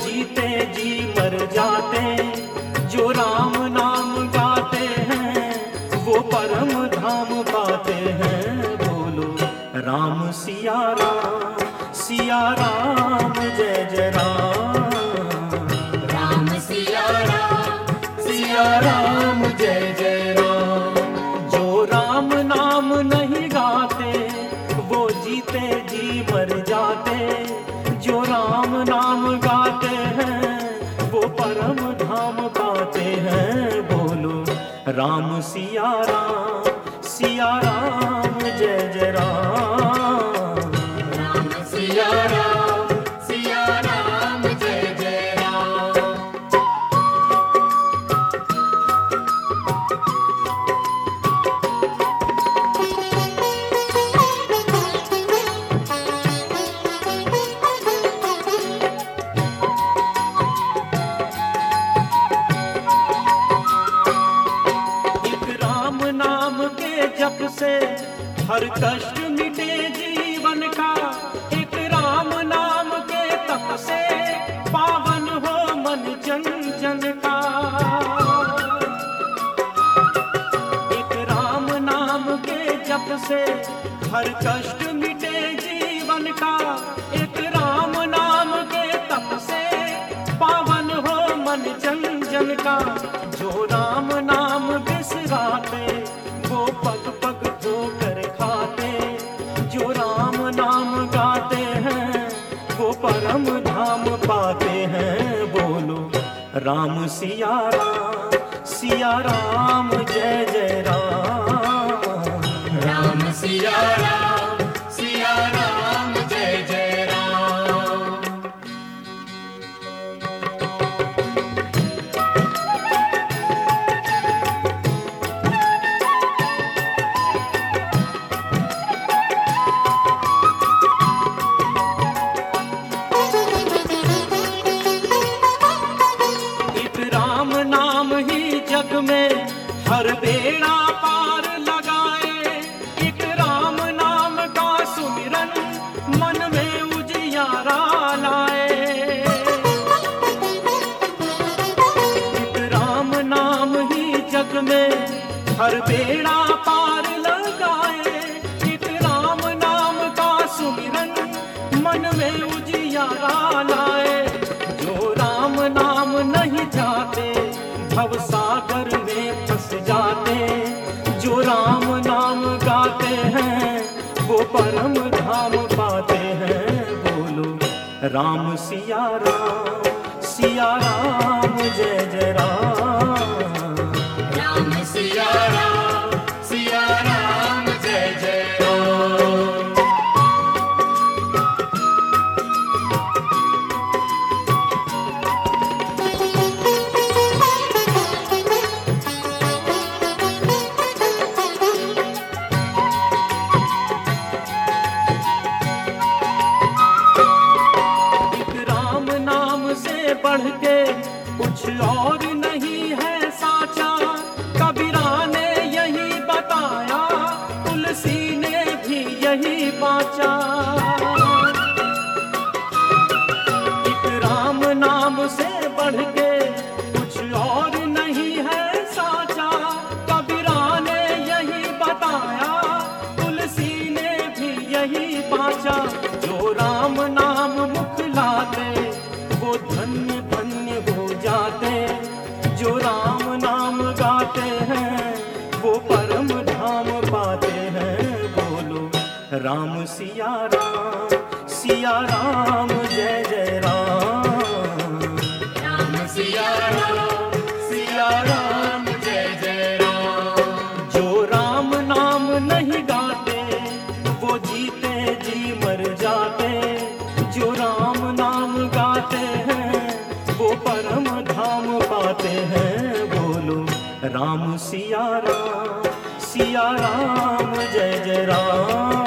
जीते जी मर जाते जो राम नाम गाते हैं वो परम धाम पाते हैं। बोलो राम सिया राम सिया राम जय जय राम। राम सिया राम सिया राम जय जय से हर कष्ट मिटे जीवन का। एक राम नाम के तप से पावन हो मन जन जन का। एक राम नाम के जप से हर कष्ट मिटे जीवन का। एक राम नाम के तप से पावन हो मन जन जन का। जो राम नाम धाम पाते हैं बोलो। राम सिया राम सिया राम, जय जय राम। राम सिया राम। हर बेड़ा पार लगाए। एक राम नाम का सुमिरन मन में उजियारा लाए। एक राम नाम ही जग में हर बेड़ा पार लगाए। एक राम नाम का सुमिरन मन में उजियारा लाए। जो राम नाम नहीं जाते भव सागर गाते हैं, वो परम धाम पाते हैं। बोलो, राम सिया राम सिया राम, जय जय राम। राम सिया राम सिया राम। बढ़ के कुछ और नहीं है साचा। कबीरा ने यही बताया, तुलसी ने भी यही बाचा। धन्य हो जाते जो राम नाम गाते हैं, वो परम धाम पाते हैं। बोलो, राम सिया राम सिया राम, जय राम सिया राम सिया राम जय जय राम